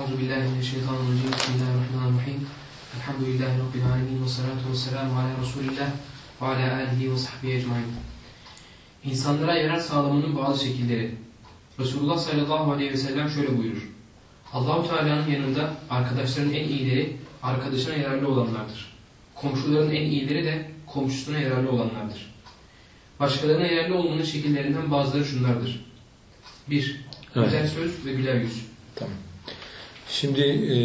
Euzu billahi mineşşeytanirracim. Bismillahirrahmanirrahim. Elhamdülillahi rabbil alamin ve salatu vesselamu ala Resulillah ve ala alihi ve sahbihi ecmaîn. İnsanlara yarar sağlamanın bazı şekilleri. Resulullah sallallahu aleyhi ve sellem şöyle buyurur. Allahu Teala'nın yanında arkadaşların en iyileri arkadaşına yararlı olanlardır. Komşuların en iyileri de komşusuna yararlı olanlardır. Başkalarına yararlı olmanın şekillerinden bazıları şunlardır. 1. Evet. Güzel söz ve güler yüz. Tamam. Şimdi e,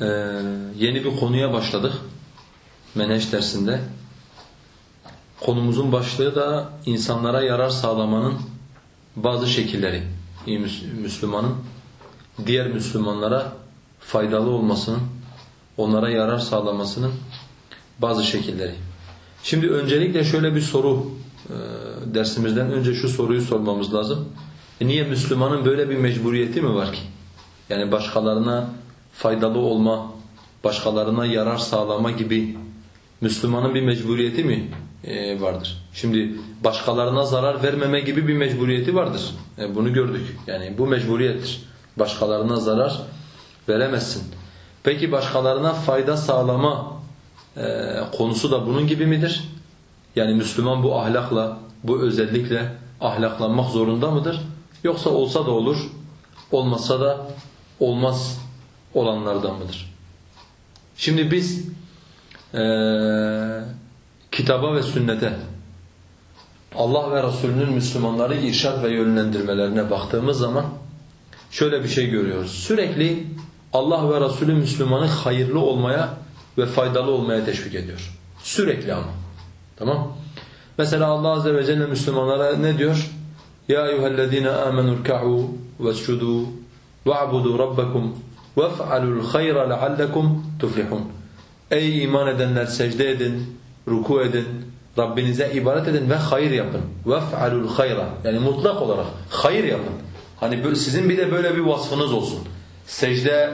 e, yeni bir konuya başladık. Menheş dersinde. Konumuzun başlığı da insanlara yarar sağlamanın bazı şekilleri. Müslümanın diğer Müslümanlara faydalı olmasının, onlara yarar sağlamasının bazı şekilleri. Şimdi öncelikle şöyle bir soru e, dersimizden önce şu soruyu sormamız lazım. E niye Müslümanın böyle bir mecburiyeti mi var ki? Yani başkalarına faydalı olma, başkalarına yarar sağlama gibi Müslümanın bir mecburiyeti mi e, vardır? Şimdi başkalarına zarar vermeme gibi bir mecburiyeti vardır. E, bunu gördük. Yani bu mecburiyettir. Başkalarına zarar veremezsin. Peki başkalarına fayda sağlama e, konusu da bunun gibi midir? Yani Müslüman bu ahlakla, bu özellikle ahlaklanmak zorunda mıdır? Yoksa olsa da olur, olmasa da olmaz olanlardan mıdır? Şimdi biz eee, kitaba ve sünnete, Allah ve Resulünün Müslümanları irşad ve yönlendirmelerine baktığımız zaman şöyle bir şey görüyoruz. Sürekli Allah ve Resulü Müslümanı hayırlı olmaya ve faydalı olmaya teşvik ediyor. Sürekli ama. Tamam? Mesela Allah azze ve celle Müslümanlara ne diyor? Ya eyyuhellezine amenu rka'u vescudu va'budu rabbakum vef'alul hayra leallekum tuflihun. Ey iman edenler secde edin, ruku edin, Rabbinize ibadet edin ve hayır yapın. Vef'alul hayra. Yani mutlak olarak hayır yapın. Hani sizin bir de böyle bir vasfınız olsun. Secde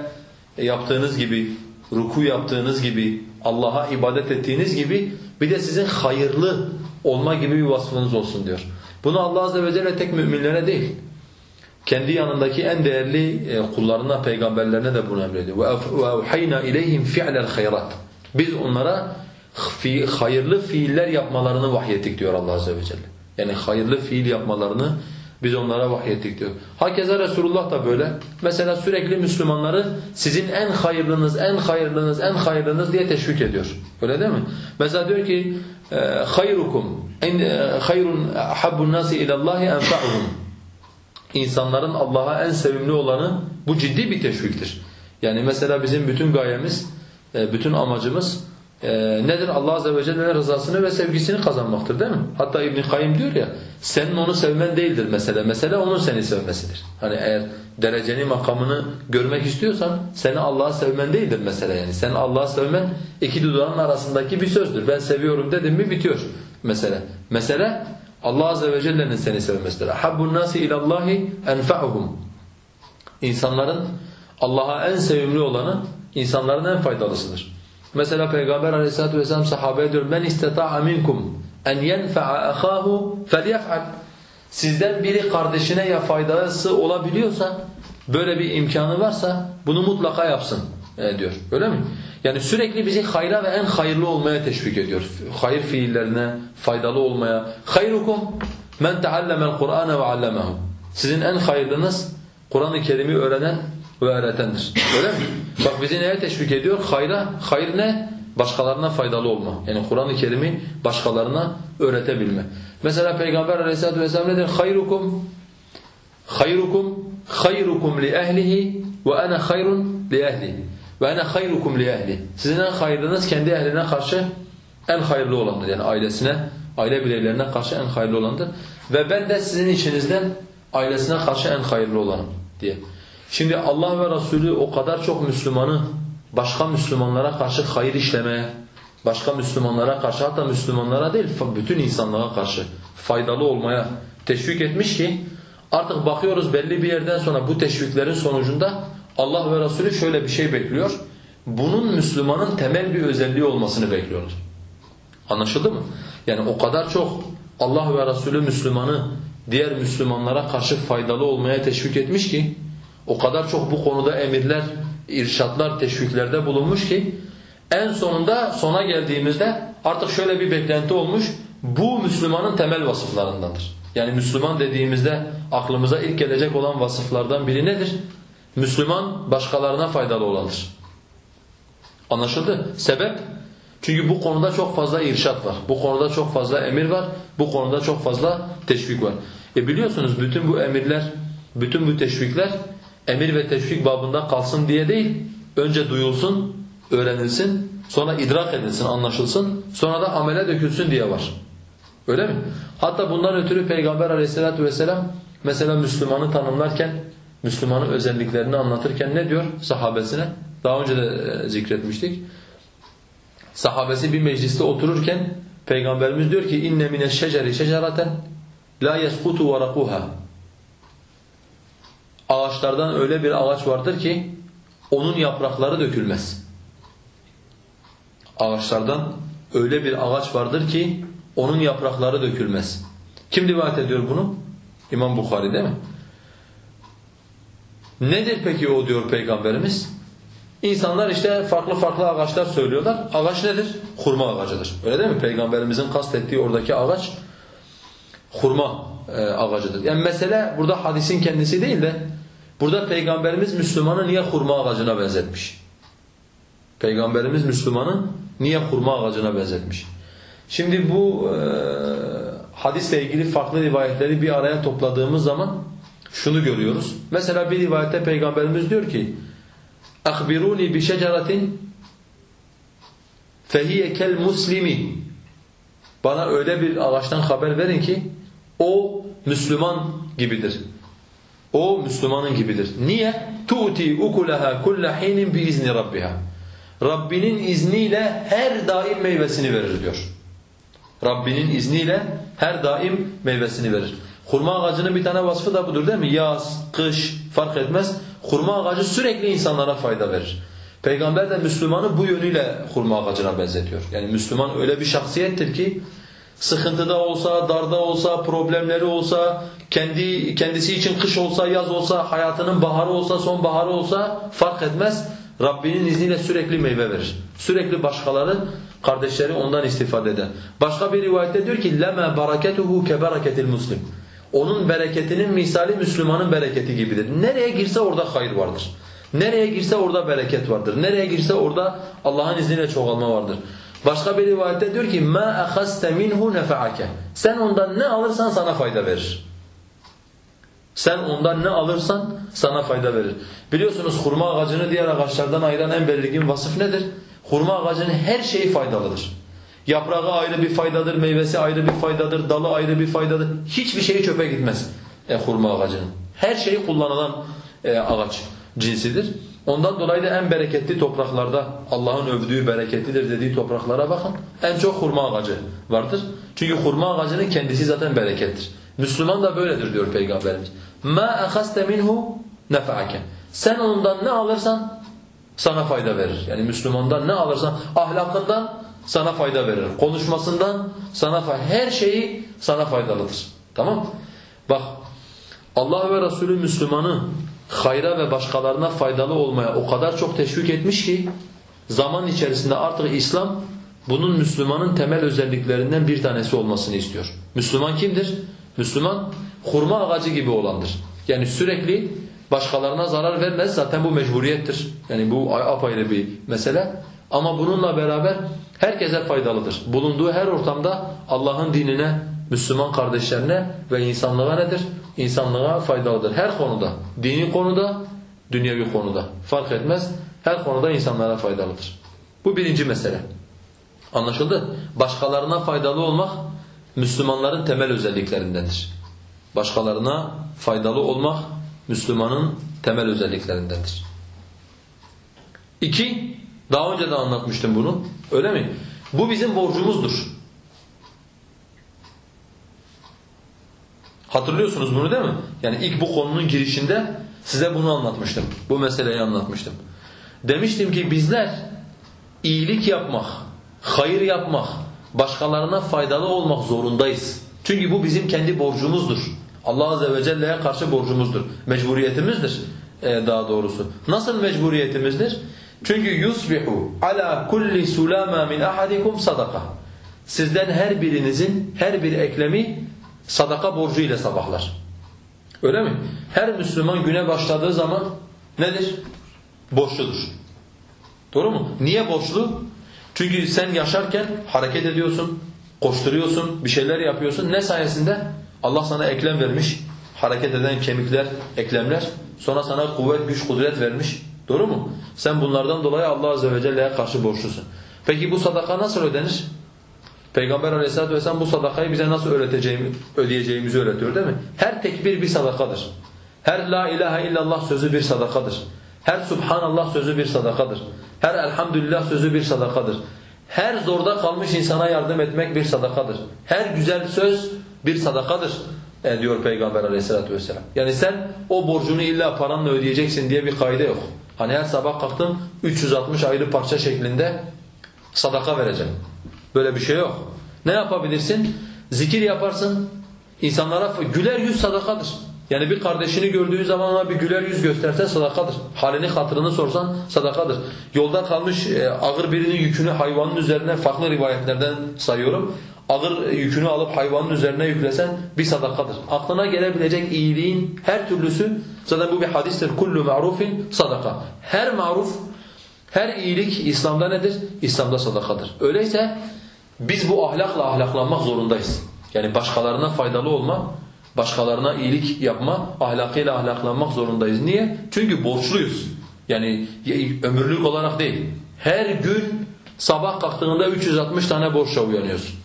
yaptığınız gibi, ruku yaptığınız gibi, Allah'a ibadet ettiğiniz gibi bir de sizin hayırlı olma gibi bir vasfınız olsun diyor. Bunu Allah azze ve celle tek müminlere değil, kendi yanındaki en değerli e, kullarına, peygamberlerine de bunu emrediyor. وَاَوْحَيْنَا اِلَيْهِمْ فِعْلَ الْخَيْرَاتِ Biz onlara fi, hayırlı fiiller yapmalarını vahyettik diyor Allah azze ve celle. Yani hayırlı fiil yapmalarını biz onlara vahyettik diyor. Hakeza Resulullah da böyle. Mesela sürekli Müslümanları sizin en hayırlınız, en hayırlınız, en hayırlınız diye teşvik ediyor. Öyle değil mi? Mesela diyor ki hayrukum en hayrun habbun nasi ila Allah enfa'uhum. İnsanların Allah'a en sevimli olanı bu ciddi bir teşviktir. Yani mesela bizim bütün gayemiz, e, bütün amacımız e, nedir? Allah Azze ve Celle'nin rızasını ve sevgisini kazanmaktır değil mi? Hatta İbn Kayyim diyor ya, senin onu sevmen değildir mesele. Mesele onun seni sevmesidir. Hani eğer dereceni, makamını görmek istiyorsan seni Allah'ı sevmen değildir mesele yani. Sen Allah'ı sevmen iki dudağın arasındaki bir sözdür. Ben seviyorum dedim mi bitiyor mesele. Mesele Allah Azze ve Celle'nin seni sevmesidir. Habbun nasi ilallahi enfa'uhum. İnsanların Allah'a en sevimli olanı insanların en faydalısıdır. Mesela Peygamber Aleyhisselatü vesselam sahabeye diyor men istata'a minkum en yenfa'a ahahu felyef'al. Sizden biri kardeşine ya faydası olabiliyorsa böyle bir imkanı varsa bunu mutlaka yapsın e, diyor. Öyle mi? Yani sürekli bizi hayra ve en hayırlı olmaya teşvik ediyor. Hayır fiillerine, faydalı olmaya. Hayrukum men teallemel Kur'ane ve allemehu. Sizin en hayırlınız Kur'an-ı Kerim'i öğrenen ve öğretendir. Öyle mi? Bak bizi neye teşvik ediyor? Hayra. Hayır ne? Başkalarına faydalı olma. Yani Kur'an-ı Kerim'i başkalarına öğretebilme. Mesela Peygamber Aleyhisselatü vesselam ne diyor? Hayrukum hayrukum hayrukum li ehlihi ve ana hayrun li ehli. Ve ana hayrukum li ehli. Sizin en hayırlınız kendi ehline karşı en hayırlı olandır. Yani ailesine, aile bireylerine karşı en hayırlı olandır. Ve ben de sizin içinizden ailesine karşı en hayırlı olanım diye. Şimdi Allah ve Resulü o kadar çok Müslümanı başka Müslümanlara karşı hayır işlemeye, başka Müslümanlara karşı hatta Müslümanlara değil bütün insanlığa karşı faydalı olmaya teşvik etmiş ki artık bakıyoruz belli bir yerden sonra bu teşviklerin sonucunda Allah ve Resulü şöyle bir şey bekliyor. Bunun Müslümanın temel bir özelliği olmasını bekliyorlar. Anlaşıldı mı? Yani o kadar çok Allah ve Resulü Müslümanı diğer Müslümanlara karşı faydalı olmaya teşvik etmiş ki o kadar çok bu konuda emirler, irşatlar, teşviklerde bulunmuş ki en sonunda sona geldiğimizde artık şöyle bir beklenti olmuş. Bu Müslümanın temel vasıflarındandır. Yani Müslüman dediğimizde aklımıza ilk gelecek olan vasıflardan biri nedir? Müslüman başkalarına faydalı olandır. Anlaşıldı? Sebep? Çünkü bu konuda çok fazla irşat var. Bu konuda çok fazla emir var. Bu konuda çok fazla teşvik var. E biliyorsunuz bütün bu emirler, bütün bu teşvikler emir ve teşvik babında kalsın diye değil. Önce duyulsun, öğrenilsin, sonra idrak edilsin, anlaşılsın, sonra da amele dökülsün diye var. Öyle mi? Hatta bundan ötürü Peygamber aleyhissalatu vesselam mesela Müslümanı tanımlarken, Müslümanın özelliklerini anlatırken ne diyor sahabesine? Daha önce de e, zikretmiştik. Sahabesi bir mecliste otururken Peygamberimiz diyor ki inne mine şeceri şeceraten la yeskutu varakuha. Ağaçlardan öyle bir ağaç vardır ki onun yaprakları dökülmez. Ağaçlardan öyle bir ağaç vardır ki onun yaprakları dökülmez. Kim rivayet ediyor bunu? İmam Bukhari değil mi? Nedir peki o diyor Peygamberimiz? İnsanlar işte farklı farklı ağaçlar söylüyorlar. Ağaç nedir? Hurma ağacıdır. Öyle değil mi? Peygamberimizin kastettiği oradaki ağaç hurma e, ağacıdır. Yani mesele burada hadisin kendisi değil de burada Peygamberimiz Müslümanı niye hurma ağacına benzetmiş? Peygamberimiz Müslümanı niye hurma ağacına benzetmiş? Şimdi bu e, hadisle ilgili farklı rivayetleri bir araya topladığımız zaman şunu görüyoruz. Mesela bir rivayette Peygamberimiz diyor ki اَخْبِرُونِ بِشَجَرَةٍ فَهِيَ كَالْمُسْلِمِ Bana öyle bir ağaçtan haber verin ki o Müslüman gibidir. O Müslümanın gibidir. Niye? تُؤْتِي اُكُلَهَا كُلَّ حِينٍ بِاِذْنِ رَبِّهَا Rabbinin izniyle her daim meyvesini verir diyor. Rabbinin izniyle her daim meyvesini verir. Hurma ağacının bir tane vasfı da budur değil mi? Yaz, kış fark etmez. Hurma ağacı sürekli insanlara fayda verir. Peygamber de Müslümanı bu yönüyle hurma ağacına benzetiyor. Yani Müslüman öyle bir şahsiyettir ki sıkıntıda olsa, darda olsa, problemleri olsa, kendi kendisi için kış olsa, yaz olsa, hayatının baharı olsa, sonbaharı olsa fark etmez. Rabbinin izniyle sürekli meyve verir. Sürekli başkaları, kardeşleri ondan istifade eder. Başka bir rivayette diyor ki lema baraketuhu ke bereketil muslim. Onun bereketinin misali Müslümanın bereketi gibidir. Nereye girse orada hayır vardır. Nereye girse orada bereket vardır. Nereye girse orada Allah'ın izniyle çoğalma vardır. Başka bir rivayette diyor ki ma akhasta minhu nefa'ake. Sen ondan ne alırsan sana fayda verir. Sen ondan ne alırsan sana fayda verir. Biliyorsunuz hurma ağacını diğer ağaçlardan ayıran en belirgin vasıf nedir? Hurma ağacının her şeyi faydalıdır. Yaprağı ayrı bir faydadır, meyvesi ayrı bir faydadır, dalı ayrı bir faydadır. Hiçbir şey çöpe gitmez e, hurma ağacının. Her şeyi kullanılan e, ağaç cinsidir. Ondan dolayı da en bereketli topraklarda Allah'ın övdüğü bereketlidir dediği topraklara bakın. En çok hurma ağacı vardır. Çünkü hurma ağacının kendisi zaten berekettir. Müslüman da böyledir diyor Peygamberimiz. Ma ahaste minhu nefa'ake. Sen ondan ne alırsan sana fayda verir. Yani Müslümandan ne alırsan ahlakından sana fayda verir. Konuşmasından sana fayda her şeyi sana faydalıdır. Tamam? Bak Allah ve Resulü Müslümanı hayra ve başkalarına faydalı olmaya o kadar çok teşvik etmiş ki zaman içerisinde artık İslam bunun Müslümanın temel özelliklerinden bir tanesi olmasını istiyor. Müslüman kimdir? Müslüman hurma ağacı gibi olandır. Yani sürekli başkalarına zarar vermez zaten bu mecburiyettir. Yani bu apayrı bir mesele. Ama bununla beraber herkese faydalıdır. Bulunduğu her ortamda Allah'ın dinine, Müslüman kardeşlerine ve insanlığa nedir? İnsanlığa faydalıdır. Her konuda, dini konuda, dünyevi konuda fark etmez. Her konuda insanlara faydalıdır. Bu birinci mesele. Anlaşıldı? Başkalarına faydalı olmak Müslümanların temel özelliklerindendir. Başkalarına faydalı olmak Müslümanın temel özelliklerindendir. İki, daha önce de anlatmıştım bunu. Öyle mi? Bu bizim borcumuzdur. Hatırlıyorsunuz bunu değil mi? Yani ilk bu konunun girişinde size bunu anlatmıştım. Bu meseleyi anlatmıştım. Demiştim ki bizler iyilik yapmak, hayır yapmak, başkalarına faydalı olmak zorundayız. Çünkü bu bizim kendi borcumuzdur. Allah Azze ve Celle'ye karşı borcumuzdur. Mecburiyetimizdir e, daha doğrusu. Nasıl mecburiyetimizdir? Çünkü yusbihu ala kulli sulama min ahadikum sadaka. Sizden her birinizin her bir eklemi sadaka borcu ile sabahlar. Öyle mi? Her Müslüman güne başladığı zaman nedir? Borçludur. Doğru mu? Niye borçlu? Çünkü sen yaşarken hareket ediyorsun, koşturuyorsun, bir şeyler yapıyorsun. Ne sayesinde? Allah sana eklem vermiş, hareket eden kemikler, eklemler. Sonra sana kuvvet, güç, kudret vermiş. Doğru mu? Sen bunlardan dolayı Allah Azze ve Celle'ye karşı borçlusun. Peki bu sadaka nasıl ödenir? Peygamber Aleyhisselatü vesselam bu sadakayı bize nasıl öğreteceğimi, ödeyeceğimizi öğretiyor değil mi? Her tekbir bir sadakadır. Her la ilahe illallah sözü bir sadakadır. Her subhanallah sözü bir sadakadır. Her elhamdülillah sözü bir sadakadır. Her zorda kalmış insana yardım etmek bir sadakadır. Her güzel söz bir sadakadır e, diyor Peygamber aleyhissalatü vesselam. Yani sen o borcunu illa paranla ödeyeceksin diye bir kaide yok. Hani her sabah kalktım 360 ayrı parça şeklinde sadaka vereceğim. Böyle bir şey yok. Ne yapabilirsin? Zikir yaparsın. İnsanlara güler yüz sadakadır. Yani bir kardeşini gördüğü zaman ona bir güler yüz göstersen sadakadır. Halini hatırını sorsan sadakadır. Yolda kalmış e, ağır birinin yükünü hayvanın üzerine farklı rivayetlerden sayıyorum. Ağır yükünü alıp hayvanın üzerine yüklesen bir sadakadır. Aklına gelebilecek iyiliğin her türlüsü zaten bu bir hadistir. Kullu ma'rufin sadaka. Her maruf, her iyilik İslam'da nedir? İslam'da sadakadır. Öyleyse biz bu ahlakla ahlaklanmak zorundayız. Yani başkalarına faydalı olma, başkalarına iyilik yapma, ahlakıyla ahlaklanmak zorundayız. Niye? Çünkü borçluyuz. Yani ömürlük olarak değil. Her gün sabah kalktığında 360 tane borçla uyanıyorsun.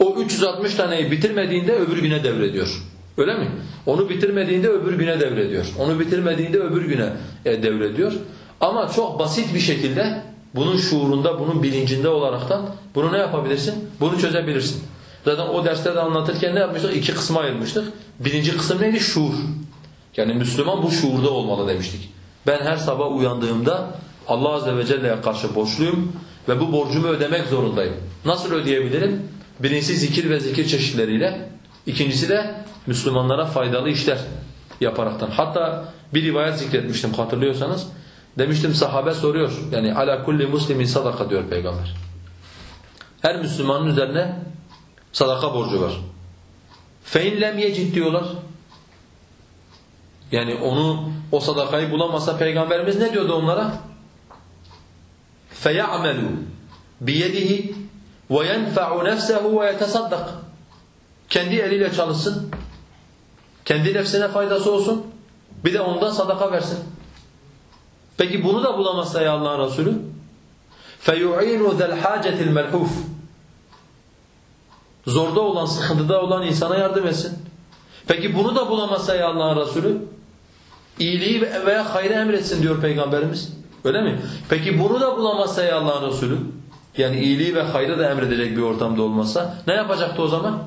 O 360 taneyi bitirmediğinde öbür güne devrediyor. Öyle mi? Onu bitirmediğinde öbür güne devrediyor. Onu bitirmediğinde öbür güne e, devrediyor. Ama çok basit bir şekilde bunun şuurunda, bunun bilincinde olaraktan bunu ne yapabilirsin? Bunu çözebilirsin. Zaten o derslerde anlatırken ne yapmıştık? İki kısma ayırmıştık. Birinci kısım neydi? Şuur. Yani Müslüman bu şuurda olmalı demiştik. Ben her sabah uyandığımda Allah Azze ve Celle'ye karşı borçluyum ve bu borcumu ödemek zorundayım. Nasıl ödeyebilirim? Birincisi zikir ve zikir çeşitleriyle, ikincisi de Müslümanlara faydalı işler yaparaktan. Hatta bir rivayet zikretmiştim hatırlıyorsanız. Demiştim sahabe soruyor. Yani ala kulli muslimin sadaka diyor peygamber. Her Müslümanın üzerine sadaka borcu var. Fein lem yecid diyorlar. Yani onu o sadakayı bulamasa peygamberimiz ne diyordu onlara? Feyamelu biyedihi وَيَنْفَعُ نَفْسَهُ وَيَتَصَدَّقْ Kendi eliyle çalışsın. Kendi nefsine faydası olsun. Bir de ondan sadaka versin. Peki bunu da bulamazsa ya Allah'ın Resulü? فَيُعِينُ ذَا الْحَاجَةِ الْمَلْحُوفِ Zorda olan, sıkıntıda olan insana yardım etsin. Peki bunu da bulamazsa ya Allah'ın Resulü? İyiliği veya hayrı emretsin diyor Peygamberimiz. Öyle mi? Peki bunu da bulamazsa ya Allah'ın Resulü? Yani iyiliği ve hayrı da emredecek bir ortamda olmazsa ne yapacaktı o zaman?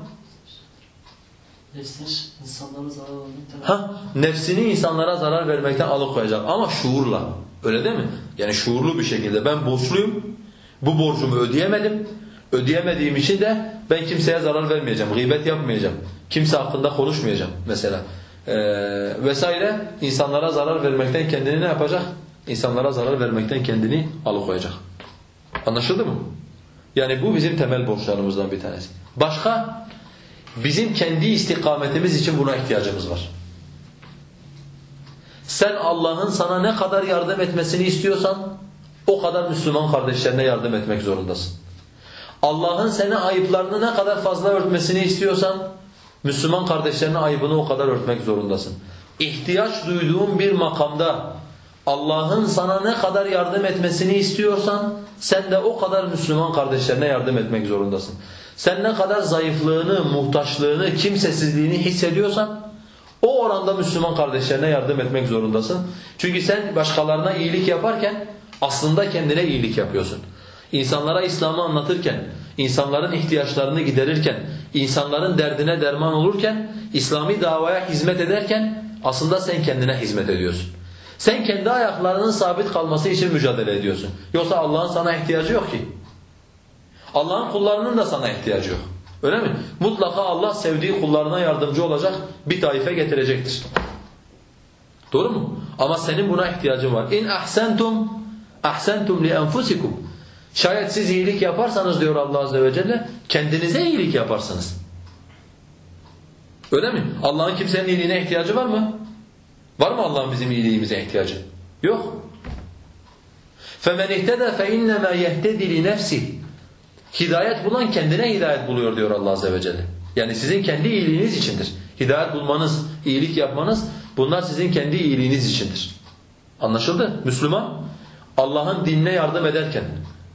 Nefsini insanlara zarar vermekten Ha, nefsini insanlara zarar vermekten alıkoyacak ama şuurla. Öyle değil mi? Yani şuurlu bir şekilde ben borçluyum. Bu borcumu ödeyemedim. Ödeyemediğim için de ben kimseye zarar vermeyeceğim. Gıybet yapmayacağım. Kimse hakkında konuşmayacağım mesela. Ee, vesaire insanlara zarar vermekten kendini ne yapacak? İnsanlara zarar vermekten kendini alıkoyacak. Anlaşıldı mı? Yani bu bizim temel borçlarımızdan bir tanesi. Başka? Bizim kendi istikametimiz için buna ihtiyacımız var. Sen Allah'ın sana ne kadar yardım etmesini istiyorsan o kadar Müslüman kardeşlerine yardım etmek zorundasın. Allah'ın seni ayıplarını ne kadar fazla örtmesini istiyorsan Müslüman kardeşlerine ayıbını o kadar örtmek zorundasın. İhtiyaç duyduğun bir makamda Allah'ın sana ne kadar yardım etmesini istiyorsan sen de o kadar Müslüman kardeşlerine yardım etmek zorundasın. Sen ne kadar zayıflığını, muhtaçlığını, kimsesizliğini hissediyorsan o oranda Müslüman kardeşlerine yardım etmek zorundasın. Çünkü sen başkalarına iyilik yaparken aslında kendine iyilik yapıyorsun. İnsanlara İslam'ı anlatırken, insanların ihtiyaçlarını giderirken, insanların derdine derman olurken, İslami davaya hizmet ederken aslında sen kendine hizmet ediyorsun. Sen kendi ayaklarının sabit kalması için mücadele ediyorsun. Yoksa Allah'ın sana ihtiyacı yok ki. Allah'ın kullarının da sana ihtiyacı yok. Öyle mi? Mutlaka Allah sevdiği kullarına yardımcı olacak bir taife getirecektir. Doğru mu? Ama senin buna ihtiyacın var. İn ahsentum ahsentum li enfusikum. Şayet siz iyilik yaparsanız diyor Allah azze ve celle kendinize iyilik yaparsınız. Öyle mi? Allah'ın kimsenin iyiliğine ihtiyacı var mı? Var mı Allah'ın bizim iyiliğimize ihtiyacı? Yok. فَمَنْ اِهْتَدَى فَاِنَّمَا يَهْتَدِ لِنَفْسِهِ Hidayet bulan kendine hidayet buluyor diyor Allah Azze ve Celle. Yani sizin kendi iyiliğiniz içindir. Hidayet bulmanız, iyilik yapmanız bunlar sizin kendi iyiliğiniz içindir. Anlaşıldı? Müslüman Allah'ın dinine yardım ederken,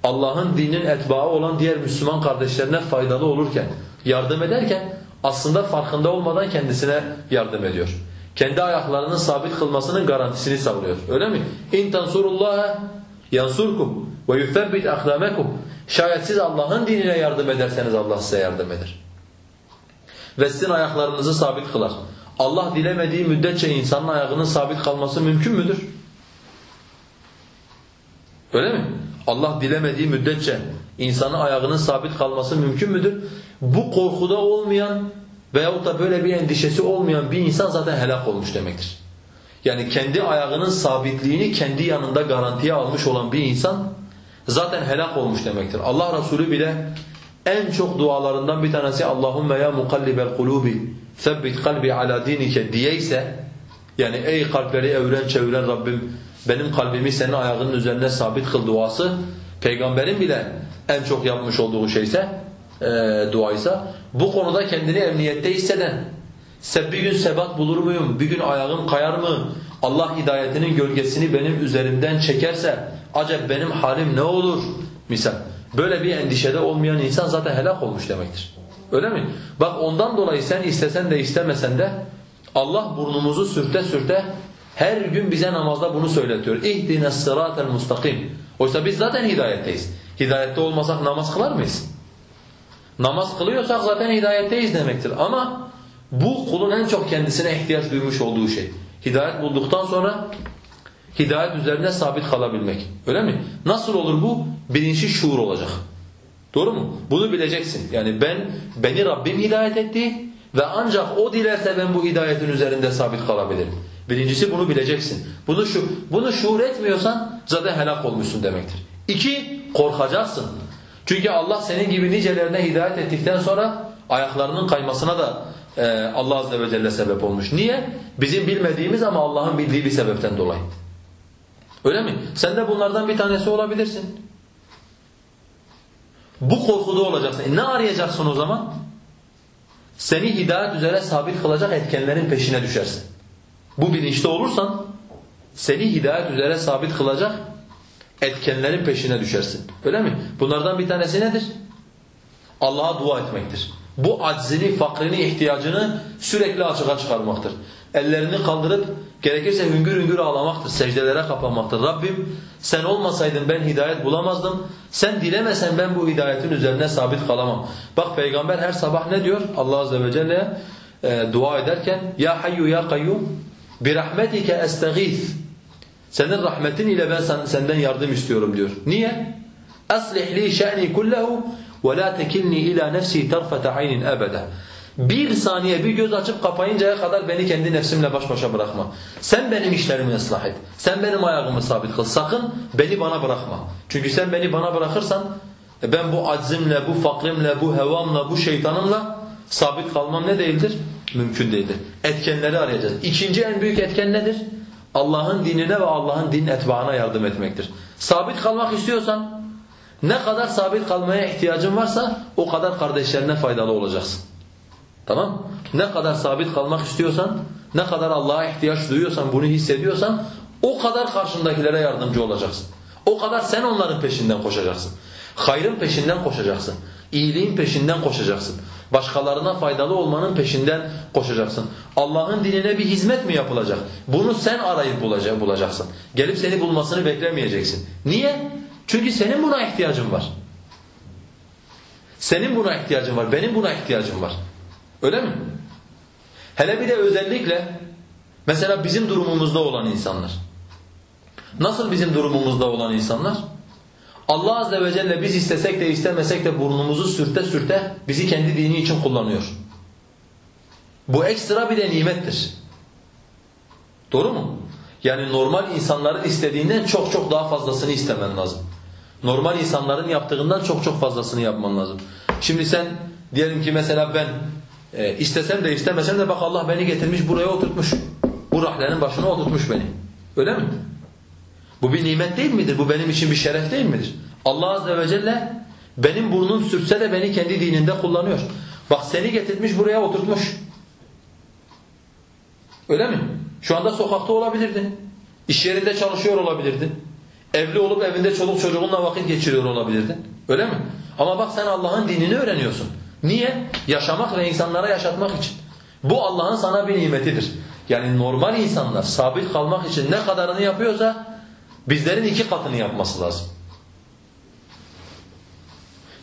Allah'ın dininin etbaı olan diğer Müslüman kardeşlerine faydalı olurken, yardım ederken aslında farkında olmadan kendisine yardım ediyor. Kendi ayaklarının sabit kılmasının garantisini sağlıyor. Öyle mi? İn tansurullaha yansurkum ve yuthabbit aklamekum. Şayet siz Allah'ın dinine yardım ederseniz Allah size yardım eder. Ve sizin ayaklarınızı sabit kılar. Allah dilemediği müddetçe insanın ayağının sabit kalması mümkün müdür? Öyle mi? Allah dilemediği müddetçe insanın ayağının sabit kalması mümkün müdür? Bu korkuda olmayan veyahut da böyle bir endişesi olmayan bir insan zaten helak olmuş demektir. Yani kendi ayağının sabitliğini kendi yanında garantiye almış olan bir insan zaten helak olmuş demektir. Allah Resulü bile en çok dualarından bir tanesi Allahümme ya mukallibel kulubi sebbit kalbi ala dinike diyeyse yani ey kalpleri evren çeviren Rabbim benim kalbimi senin ayağının üzerine sabit kıl duası peygamberin bile en çok yapmış olduğu şeyse e, duaysa bu konuda kendini emniyette hisseden bir gün sebat bulur muyum? Bir gün ayağım kayar mı? Allah hidayetinin gölgesini benim üzerimden çekerse acaba benim halim ne olur? Misal böyle bir endişede olmayan insan zaten helak olmuş demektir. Öyle mi? Bak ondan dolayı sen istesen de istemesen de Allah burnumuzu sürte sürte her gün bize namazda bunu söyletiyor. İhdine sıratel mustakim. Oysa biz zaten hidayetteyiz. Hidayette olmasak namaz kılar mıyız? Namaz kılıyorsak zaten hidayetteyiz demektir. Ama bu kulun en çok kendisine ihtiyaç duymuş olduğu şey. Hidayet bulduktan sonra hidayet üzerine sabit kalabilmek. Öyle mi? Nasıl olur bu? Bilinçli şuur olacak. Doğru mu? Bunu bileceksin. Yani ben beni Rabbim hidayet etti ve ancak o dilerse ben bu hidayetin üzerinde sabit kalabilirim. Birincisi bunu bileceksin. Bunu şu bunu şuur etmiyorsan zaten helak olmuşsun demektir. İki, korkacaksın. Çünkü Allah senin gibi nicelerine hidayet ettikten sonra ayaklarının kaymasına da e, Allah azze ve celle sebep olmuş. Niye? Bizim bilmediğimiz ama Allah'ın bildiği bir sebepten dolayı. Öyle mi? Sen de bunlardan bir tanesi olabilirsin. Bu korkuda olacaksın. E ne arayacaksın o zaman? Seni hidayet üzere sabit kılacak etkenlerin peşine düşersin. Bu bilinçte olursan seni hidayet üzere sabit kılacak etkenlerin peşine düşersin. Öyle mi? Bunlardan bir tanesi nedir? Allah'a dua etmektir. Bu aczini, fakrini, ihtiyacını sürekli açığa çıkarmaktır. Ellerini kaldırıp gerekirse hüngür hüngür ağlamaktır, secdelere kapanmaktır. Rabbim sen olmasaydın ben hidayet bulamazdım. Sen dilemesen ben bu hidayetin üzerine sabit kalamam. Bak peygamber her sabah ne diyor? Allah azze ve celle e, dua ederken Ya hayyu ya kayyum bi rahmetike estağith. Senin rahmetin ile ben senden yardım istiyorum diyor. Niye? Li şa'ni kullahu ve la tekilni ila nefsi tarfata aynin ebeda. Bir saniye bir göz açıp kapayıncaya kadar beni kendi nefsimle baş başa bırakma. Sen benim işlerimi ıslah et. Sen benim ayağımı sabit kıl. Sakın beni bana bırakma. Çünkü sen beni bana bırakırsan e, ben bu aczimle, bu fakrimle, bu hevamla, bu şeytanımla sabit kalmam ne değildir? Mümkün değildir. Etkenleri arayacağız. İkinci en büyük etken nedir? Allah'ın dinine ve Allah'ın din etbaına yardım etmektir. Sabit kalmak istiyorsan ne kadar sabit kalmaya ihtiyacın varsa o kadar kardeşlerine faydalı olacaksın. Tamam? Ne kadar sabit kalmak istiyorsan, ne kadar Allah'a ihtiyaç duyuyorsan, bunu hissediyorsan o kadar karşındakilere yardımcı olacaksın. O kadar sen onların peşinden koşacaksın. Hayrın peşinden koşacaksın. İyiliğin peşinden koşacaksın. Başkalarına faydalı olmanın peşinden koşacaksın. Allah'ın dinine bir hizmet mi yapılacak? Bunu sen arayıp bulacaksın. Gelip seni bulmasını beklemeyeceksin. Niye? Çünkü senin buna ihtiyacın var. Senin buna ihtiyacın var, benim buna ihtiyacım var. Öyle mi? Hele bir de özellikle mesela bizim durumumuzda olan insanlar. Nasıl bizim durumumuzda olan insanlar? Allah Azze ve Celle biz istesek de istemesek de burnumuzu sürte sürte bizi kendi dini için kullanıyor. Bu ekstra bir de nimettir. Doğru mu? Yani normal insanların istediğinden çok çok daha fazlasını istemen lazım. Normal insanların yaptığından çok çok fazlasını yapman lazım. Şimdi sen diyelim ki mesela ben e, istesem de istemesem de bak Allah beni getirmiş buraya oturtmuş. Bu rahlenin başına oturtmuş beni. Öyle mi? Bu bir nimet değil midir? Bu benim için bir şeref değil midir? Allah Azze ve Celle benim burnum sürtse de beni kendi dininde kullanıyor. Bak seni getirmiş buraya oturtmuş. Öyle mi? Şu anda sokakta olabilirdin. İş yerinde çalışıyor olabilirdin. Evli olup evinde çoluk çocuğunla vakit geçiriyor olabilirdin. Öyle mi? Ama bak sen Allah'ın dinini öğreniyorsun. Niye? Yaşamak ve insanlara yaşatmak için. Bu Allah'ın sana bir nimetidir. Yani normal insanlar sabit kalmak için ne kadarını yapıyorsa bizlerin iki katını yapması lazım.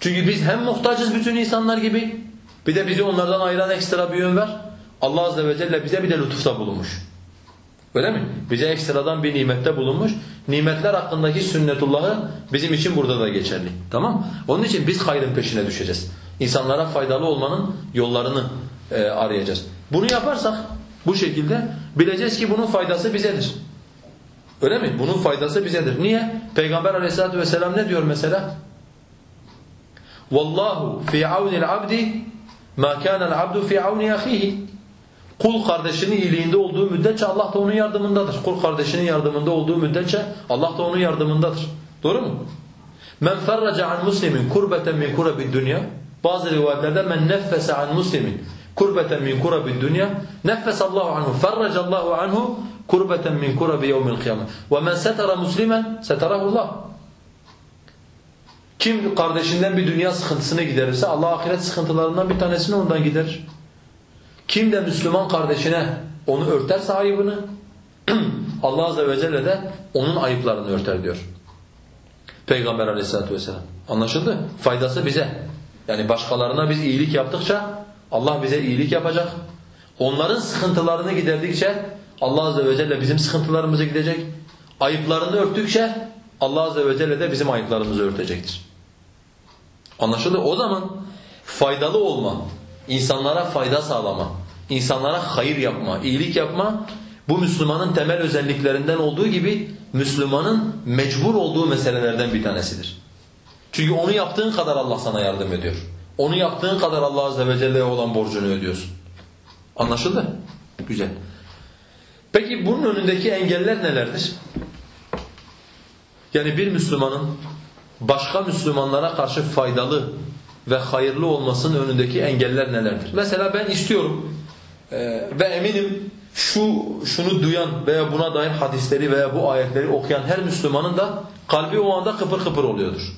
Çünkü biz hem muhtacız bütün insanlar gibi bir de bizi onlardan ayıran ekstra bir yön var. Allah Azze ve Celle bize bir de lütufta bulunmuş. Öyle mi? Bize ekstradan bir nimette bulunmuş. Nimetler hakkındaki sünnetullahı bizim için burada da geçerli. Tamam Onun için biz hayrın peşine düşeceğiz. İnsanlara faydalı olmanın yollarını e, arayacağız. Bunu yaparsak bu şekilde bileceğiz ki bunun faydası bizedir. Öyle mi? Bunun faydası bizedir. Niye? Peygamber aleyhissalatu vesselam ne diyor mesela? Vallahu fi avni'l abdi ma kana'l abdu fi avni ahihi. Kul kardeşinin iyiliğinde olduğu müddetçe Allah da onun yardımındadır. Kul kardeşinin yardımında olduğu müddetçe Allah da onun yardımındadır. Doğru mu? Men ferraca an muslimin kurbeten min kurabi dünya. Bazı rivayetlerde men neffese an muslimin kurbeten min kurabi dünya. Neffesallahu anhu ferracallahu anhu kurbeten min kurabi yevmil kıyamet. Ve men setara muslimen setarahullah. Kim kardeşinden bir dünya sıkıntısını giderirse Allah ahiret sıkıntılarından bir tanesini ondan giderir. Kim de Müslüman kardeşine onu örterse ayıbını Allah Azze ve Celle de onun ayıplarını örter diyor. Peygamber Aleyhisselatü vesselam. Anlaşıldı? Faydası bize. Yani başkalarına biz iyilik yaptıkça Allah bize iyilik yapacak. Onların sıkıntılarını giderdikçe Allah Azze ve Celle bizim sıkıntılarımızı gidecek. Ayıplarını örttükçe Allah Azze ve Celle de bizim ayıplarımızı örtecektir. Anlaşıldı? O zaman faydalı olma, insanlara fayda sağlama, insanlara hayır yapma, iyilik yapma bu Müslümanın temel özelliklerinden olduğu gibi Müslümanın mecbur olduğu meselelerden bir tanesidir. Çünkü onu yaptığın kadar Allah sana yardım ediyor. Onu yaptığın kadar Allah Azze ve Celle'ye olan borcunu ödüyorsun. Anlaşıldı? Güzel. Peki bunun önündeki engeller nelerdir? Yani bir Müslümanın başka Müslümanlara karşı faydalı ve hayırlı olmasının önündeki engeller nelerdir? Mesela ben istiyorum e, ve eminim şu şunu duyan veya buna dair hadisleri veya bu ayetleri okuyan her Müslümanın da kalbi o anda kıpır kıpır oluyordur.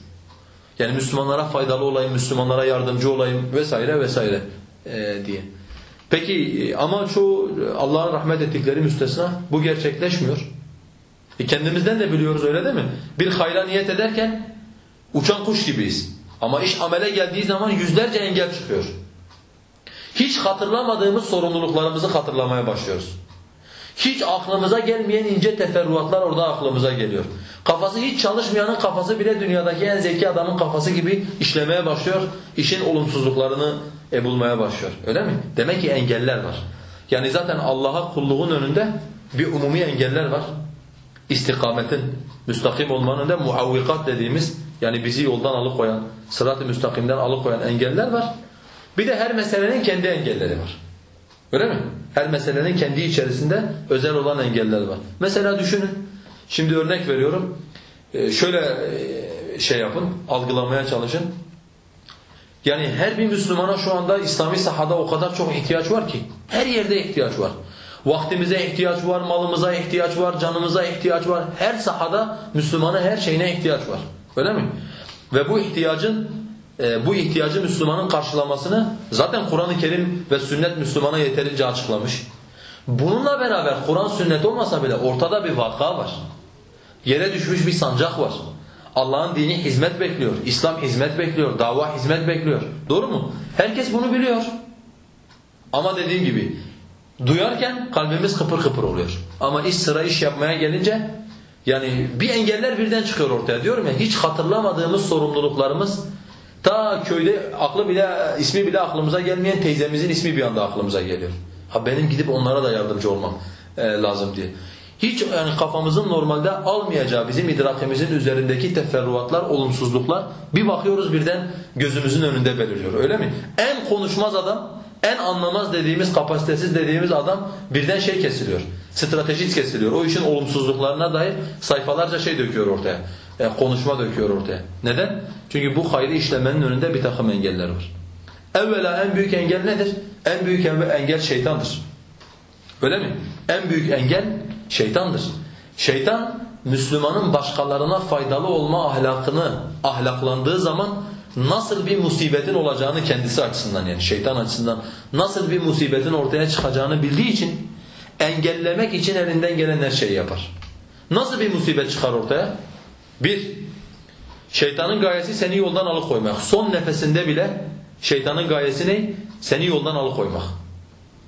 Yani Müslümanlara faydalı olayım, Müslümanlara yardımcı olayım vesaire vesaire e, diye. Peki ama çoğu Allah'ın rahmet ettikleri müstesna bu gerçekleşmiyor. E kendimizden de biliyoruz öyle değil mi? Bir hayra niyet ederken uçan kuş gibiyiz. Ama iş amele geldiği zaman yüzlerce engel çıkıyor. Hiç hatırlamadığımız sorumluluklarımızı hatırlamaya başlıyoruz. Hiç aklımıza gelmeyen ince teferruatlar orada aklımıza geliyor. Kafası hiç çalışmayanın kafası bile dünyadaki en zeki adamın kafası gibi işlemeye başlıyor. İşin olumsuzluklarını e, bulmaya başlıyor. Öyle mi? Demek ki engeller var. Yani zaten Allah'a kulluğun önünde bir umumi engeller var. İstikametin, müstakim olmanın önünde muavvikat dediğimiz yani bizi yoldan alıkoyan, sırat-ı müstakimden alıkoyan engeller var. Bir de her meselenin kendi engelleri var. Öyle mi? Her meselenin kendi içerisinde özel olan engeller var. Mesela düşünün, şimdi örnek veriyorum, ee, şöyle e, şey yapın, algılamaya çalışın. Yani her bir Müslümana şu anda İslami sahada o kadar çok ihtiyaç var ki, her yerde ihtiyaç var. Vaktimize ihtiyaç var, malımıza ihtiyaç var, canımıza ihtiyaç var. Her sahada Müslümanın her şeyine ihtiyaç var. Öyle mi? Ve bu ihtiyacın e, bu ihtiyacı Müslümanın karşılamasını zaten Kur'an-ı Kerim ve sünnet Müslümana yeterince açıklamış. Bununla beraber Kur'an sünnet olmasa bile ortada bir vaka var. Yere düşmüş bir sancak var. Allah'ın dini hizmet bekliyor, İslam hizmet bekliyor, dava hizmet bekliyor. Doğru mu? Herkes bunu biliyor. Ama dediğim gibi duyarken kalbimiz kıpır kıpır oluyor. Ama iş sıra iş yapmaya gelince Yani bir engeller birden çıkıyor ortaya diyorum ya hiç hatırlamadığımız sorumluluklarımız ta köyde aklı bile ismi bile aklımıza gelmeyen teyzemizin ismi bir anda aklımıza geliyor. Ha benim gidip onlara da yardımcı olmam e, lazım diye. Hiç yani kafamızın normalde almayacağı bizim idrakimizin üzerindeki teferruatlar, olumsuzluklar bir bakıyoruz birden gözümüzün önünde beliriyor öyle mi? En konuşmaz adam, en anlamaz dediğimiz, kapasitesiz dediğimiz adam birden şey kesiliyor. Stratejist kesiliyor. O işin olumsuzluklarına dair sayfalarca şey döküyor ortaya. Yani konuşma döküyor ortaya. Neden? Çünkü bu hayrı işlemenin önünde bir takım engeller var. Evvela en büyük engel nedir? En büyük engel şeytandır. Öyle mi? En büyük engel şeytandır. Şeytan Müslümanın başkalarına faydalı olma ahlakını ahlaklandığı zaman nasıl bir musibetin olacağını kendisi açısından yani şeytan açısından nasıl bir musibetin ortaya çıkacağını bildiği için engellemek için elinden gelen her şeyi yapar. Nasıl bir musibet çıkar ortaya? Bir, şeytanın gayesi seni yoldan alıkoymak. Son nefesinde bile şeytanın gayesi ne? Seni yoldan alıkoymak.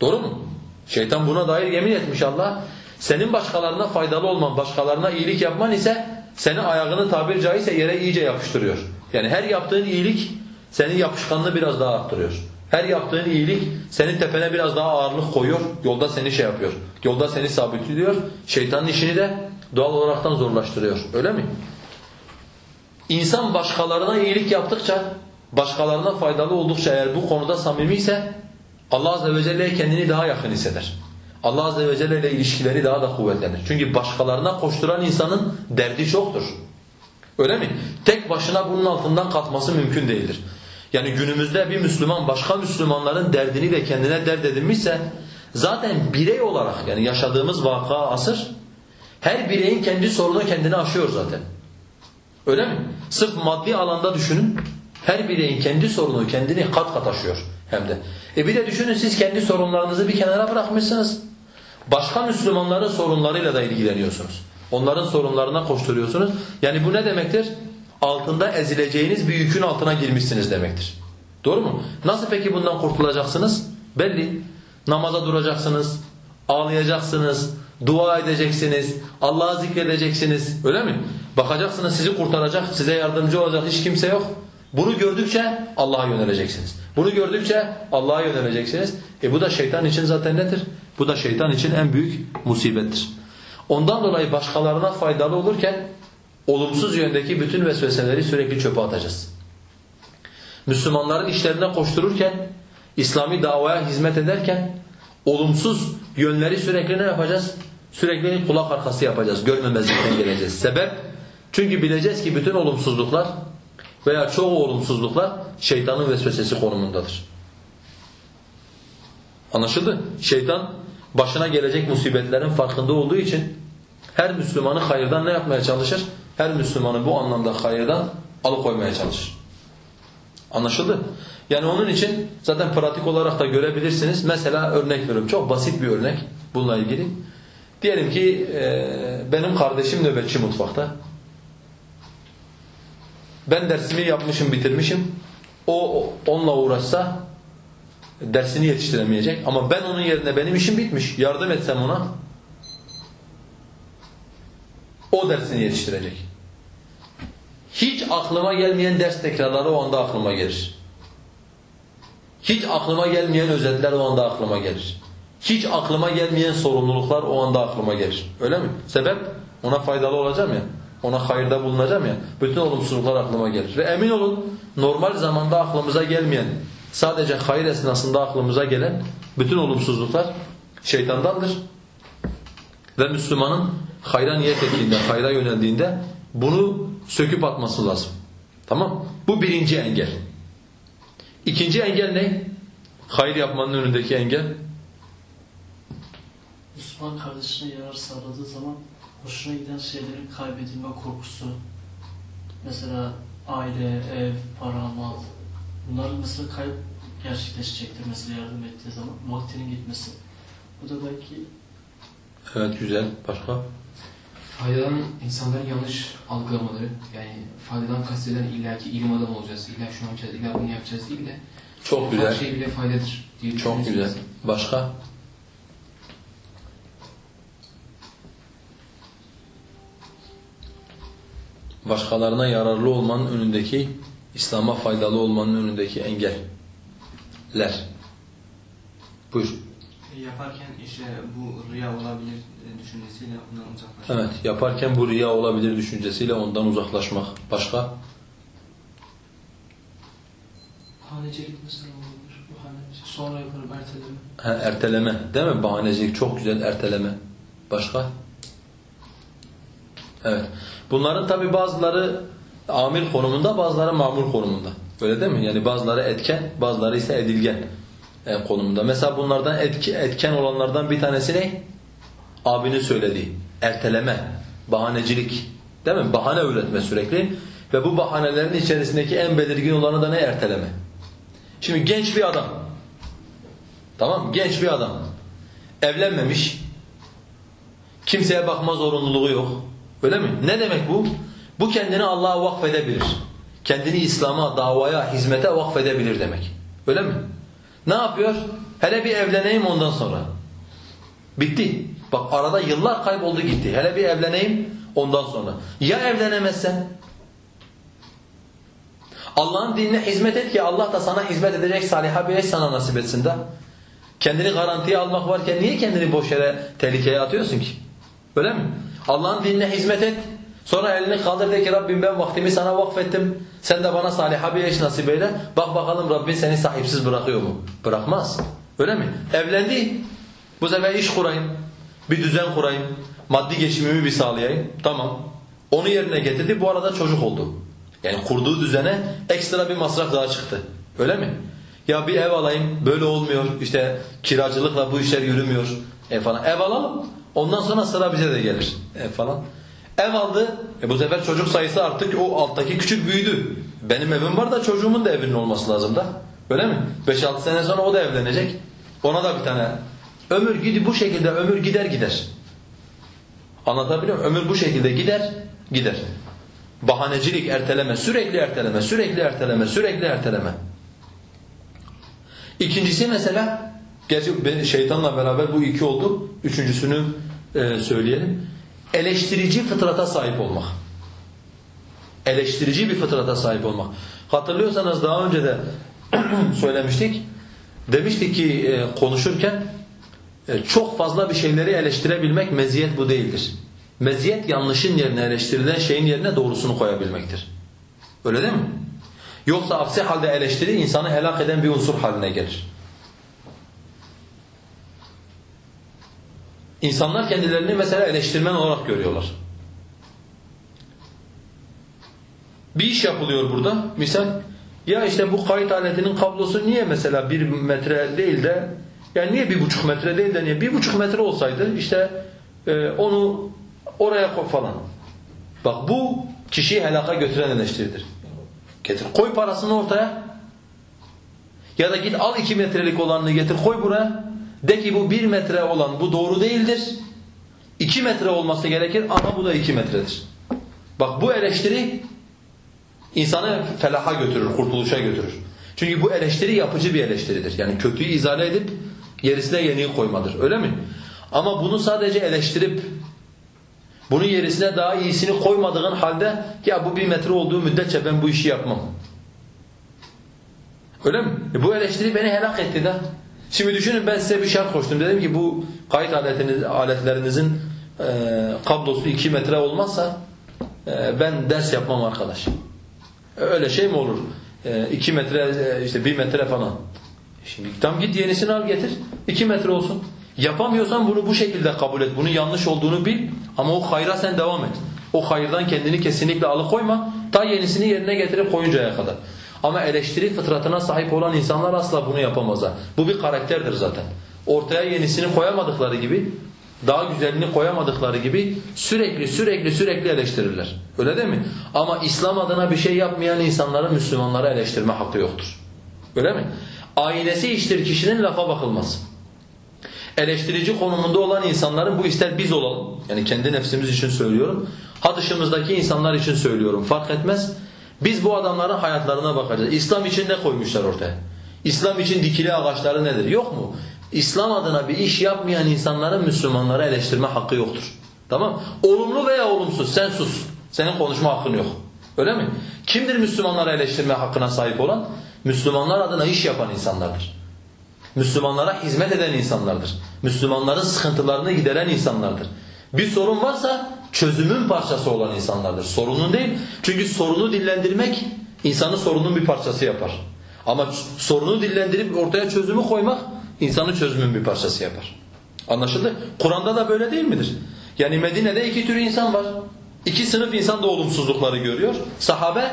Doğru mu? Şeytan buna dair yemin etmiş Allah. Senin başkalarına faydalı olman, başkalarına iyilik yapman ise seni ayağını tabir caizse yere iyice yapıştırıyor. Yani her yaptığın iyilik senin yapışkanlığı biraz daha arttırıyor. Her yaptığın iyilik senin tepene biraz daha ağırlık koyuyor. Yolda seni şey yapıyor. Yolda seni sabitliyor. Şeytanın işini de doğal olaraktan zorlaştırıyor. Öyle mi? İnsan başkalarına iyilik yaptıkça, başkalarına faydalı oldukça eğer bu konuda samimi ise Allah Azze ve Celle'ye kendini daha yakın hisseder. Allah Azze ve Celle ile ilişkileri daha da kuvvetlenir. Çünkü başkalarına koşturan insanın derdi çoktur. Öyle mi? Tek başına bunun altından kalkması mümkün değildir. Yani günümüzde bir Müslüman başka Müslümanların derdini de kendine dert edinmişse zaten birey olarak yani yaşadığımız vaka asır her bireyin kendi sorunu kendine aşıyor zaten. Öyle mi? Sırf maddi alanda düşünün. Her bireyin kendi sorunu kendini kat kat aşıyor hem de. E bir de düşünün siz kendi sorunlarınızı bir kenara bırakmışsınız. Başka Müslümanların sorunlarıyla da ilgileniyorsunuz. Onların sorunlarına koşturuyorsunuz. Yani bu ne demektir? Altında ezileceğiniz bir yükün altına girmişsiniz demektir. Doğru mu? Nasıl peki bundan kurtulacaksınız? Belli. Namaza duracaksınız, ağlayacaksınız, dua edeceksiniz, Allah'ı zikredeceksiniz. Öyle mi? Bakacaksınız sizi kurtaracak, size yardımcı olacak hiç kimse yok. Bunu gördükçe Allah'a yöneleceksiniz. Bunu gördükçe Allah'a yöneleceksiniz. E bu da şeytan için zaten nedir? Bu da şeytan için en büyük musibettir. Ondan dolayı başkalarına faydalı olurken olumsuz yöndeki bütün vesveseleri sürekli çöpe atacağız. Müslümanların işlerine koştururken, İslami davaya hizmet ederken olumsuz yönleri sürekli ne yapacağız? Sürekli kulak arkası yapacağız, görmemezlikten geleceğiz. Sebep? Çünkü bileceğiz ki bütün olumsuzluklar veya çoğu olumsuzluklar şeytanın vesvesesi konumundadır. Anlaşıldı? Şeytan başına gelecek musibetlerin farkında olduğu için her Müslümanı hayırdan ne yapmaya çalışır? Her Müslümanı bu anlamda hayırdan alıkoymaya çalışır. Anlaşıldı? Yani onun için zaten pratik olarak da görebilirsiniz. Mesela örnek veriyorum. Çok basit bir örnek bununla ilgili. Diyelim ki e, benim kardeşim nöbetçi mutfakta. Ben dersimi yapmışım, bitirmişim. O onunla uğraşsa dersini yetiştiremeyecek. Ama ben onun yerine benim işim bitmiş. Yardım etsem ona o dersini yetiştirecek. Hiç aklıma gelmeyen ders tekrarları o anda aklıma gelir. Hiç aklıma gelmeyen özetler o anda aklıma gelir. Hiç aklıma gelmeyen sorumluluklar o anda aklıma gelir. Öyle mi? Sebep? Ona faydalı olacağım ya. Ona hayırda bulunacağım ya. Bütün olumsuzluklar aklıma gelir. Ve emin olun normal zamanda aklımıza gelmeyen, sadece hayır esnasında aklımıza gelen bütün olumsuzluklar şeytandandır. Ve Müslümanın hayra niyet ettiğinde, hayra yöneldiğinde bunu söküp atması lazım. Tamam? Bu birinci engel. İkinci engel ne? Hayır yapmanın önündeki engel. Müslüman kardeşine yarar sağladığı zaman hoşuna giden şeylerin kaybedilme korkusu. Mesela aile, ev, para, mal. Bunların mesela kayıp gerçekleşecektir mesela yardım ettiği zaman. Vaktinin gitmesi. Bu da belki Evet güzel. Başka? Faydadan insanların yanlış algılamaları, yani faydadan kasteden illaki ilim adamı olacağız, illa şunu yapacağız, illa bunu yapacağız değil de Çok her güzel. şey bile faydadır diye Çok güzel. Başka? Başkalarına yararlı olmanın önündeki, İslam'a faydalı olmanın önündeki engeller. Buyur. Yaparken işte bu rüya olabilir e, düşüncesiyle ondan uzaklaşmak. Evet, yaparken bu riya olabilir düşüncesiyle ondan uzaklaşmak. Başka? Bahanecilik mesela olabilir. Sonra yaparım erteleme. Ha, erteleme değil mi? Bahanecilik çok güzel erteleme. Başka? Evet. Bunların tabi bazıları amil konumunda bazıları mamul konumunda. Öyle değil mi? Yani bazıları etken bazıları ise edilgen e, konumunda. Mesela bunlardan etki, etken olanlardan bir tanesi ne? Abinin söylediği. Erteleme, bahanecilik. Değil mi? Bahane üretme sürekli. Ve bu bahanelerin içerisindeki en belirgin olanı da ne? Erteleme. Şimdi genç bir adam. Tamam Genç bir adam. Evlenmemiş. Kimseye bakma zorunluluğu yok. Öyle mi? Ne demek bu? Bu kendini Allah'a vakfedebilir. Kendini İslam'a, davaya, hizmete vakfedebilir demek. Öyle mi? Ne yapıyor? Hele bir evleneyim ondan sonra. Bitti. Bak arada yıllar kayboldu gitti. Hele bir evleneyim ondan sonra. Ya evlenemezsen? Allah'ın dinine hizmet et ki Allah da sana hizmet edecek saliha bir eş sana nasip etsin de. Kendini garantiye almak varken niye kendini boş yere tehlikeye atıyorsun ki? Öyle mi? Allah'ın dinine hizmet et. Sonra elini kaldır de ki Rabbim ben vaktimi sana vakfettim. Sen de bana saliha bir eş nasip eyle. Bak bakalım Rabbin seni sahipsiz bırakıyor mu? Bırakmaz. Öyle mi? Evlendi. Bu sefer iş kurayım. Bir düzen kurayım. Maddi geçimimi bir sağlayayım. Tamam. Onu yerine getirdi. Bu arada çocuk oldu. Yani kurduğu düzene ekstra bir masraf daha çıktı. Öyle mi? Ya bir ev alayım böyle olmuyor. İşte kiracılıkla bu işler yürümüyor. E falan. Ev alalım. Ondan sonra sıra bize de gelir. E falan. Ev aldı. E bu sefer çocuk sayısı artık o alttaki küçük büyüdü. Benim evim var da çocuğumun da evinin olması lazım da. Öyle mi? 5-6 sene sonra o da evlenecek. Ona da bir tane. Ömür gidi bu şekilde ömür gider gider. Anlatabiliyor muyum? Ömür bu şekilde gider gider. Bahanecilik, erteleme, sürekli erteleme, sürekli erteleme, sürekli erteleme. İkincisi mesela, gerçi şeytanla beraber bu iki oldu. Üçüncüsünü e, söyleyelim. Eleştirici fıtrata sahip olmak. Eleştirici bir fıtrata sahip olmak. Hatırlıyorsanız daha önce de söylemiştik. Demiştik ki e, konuşurken e, çok fazla bir şeyleri eleştirebilmek meziyet bu değildir. Meziyet yanlışın yerine eleştirilen şeyin yerine doğrusunu koyabilmektir. Öyle değil mi? Yoksa aksi halde eleştiri insanı helak eden bir unsur haline gelir. İnsanlar kendilerini mesela eleştirmen olarak görüyorlar. Bir iş yapılıyor burada. Misal ya işte bu kayıt aletinin kablosu niye mesela bir metre değil de yani niye bir buçuk metre değil de niye bir buçuk metre olsaydı işte e, onu oraya koy falan. Bak bu kişiyi helaka götüren eleştiridir. Getir koy parasını ortaya. Ya da git al iki metrelik olanını getir koy buraya. De ki bu bir metre olan bu doğru değildir. İki metre olması gerekir ama bu da iki metredir. Bak bu eleştiri insanı felaha götürür, kurtuluşa götürür. Çünkü bu eleştiri yapıcı bir eleştiridir. Yani kötüyü izale edip yerisine yeniyi koymadır. Öyle mi? Ama bunu sadece eleştirip bunun yerisine daha iyisini koymadığın halde ya bu bir metre olduğu müddetçe ben bu işi yapmam. Öyle mi? E bu eleştiri beni helak etti de. Şimdi düşünün ben size bir şart koştum. Dedim ki bu kayıt aletiniz, aletlerinizin e, kablosu 2 metre olmazsa e, ben ders yapmam arkadaş. Öyle şey mi olur? 2 metre e, işte 1 metre falan. Şimdi tam git yenisini al getir. 2 metre olsun. Yapamıyorsan bunu bu şekilde kabul et. Bunun yanlış olduğunu bil ama o hayra sen devam et. O hayırdan kendini kesinlikle alıkoyma. Ta yenisini yerine getirip koyuncaya kadar. Ama eleştiri fıtratına sahip olan insanlar asla bunu yapamazlar. Bu bir karakterdir zaten. Ortaya yenisini koyamadıkları gibi, daha güzelini koyamadıkları gibi sürekli sürekli sürekli eleştirirler. Öyle değil mi? Ama İslam adına bir şey yapmayan insanların Müslümanları eleştirme hakkı yoktur. Öyle mi? Ailesi iştir kişinin lafa bakılmaz. Eleştirici konumunda olan insanların bu ister biz olalım. Yani kendi nefsimiz için söylüyorum. Ha dışımızdaki insanlar için söylüyorum. Fark etmez. Biz bu adamların hayatlarına bakacağız. İslam için ne koymuşlar ortaya? İslam için dikili ağaçları nedir? Yok mu? İslam adına bir iş yapmayan insanların Müslümanları eleştirme hakkı yoktur. Tamam Olumlu veya olumsuz sen sus. Senin konuşma hakkın yok. Öyle mi? Kimdir Müslümanları eleştirme hakkına sahip olan? Müslümanlar adına iş yapan insanlardır. Müslümanlara hizmet eden insanlardır. Müslümanların sıkıntılarını gideren insanlardır. Bir sorun varsa çözümün parçası olan insanlardır. Sorunun değil. Çünkü sorunu dillendirmek insanı sorunun bir parçası yapar. Ama sorunu dillendirip ortaya çözümü koymak insanı çözümün bir parçası yapar. Anlaşıldı? Kur'an'da da böyle değil midir? Yani Medine'de iki tür insan var. İki sınıf insan da olumsuzlukları görüyor. Sahabe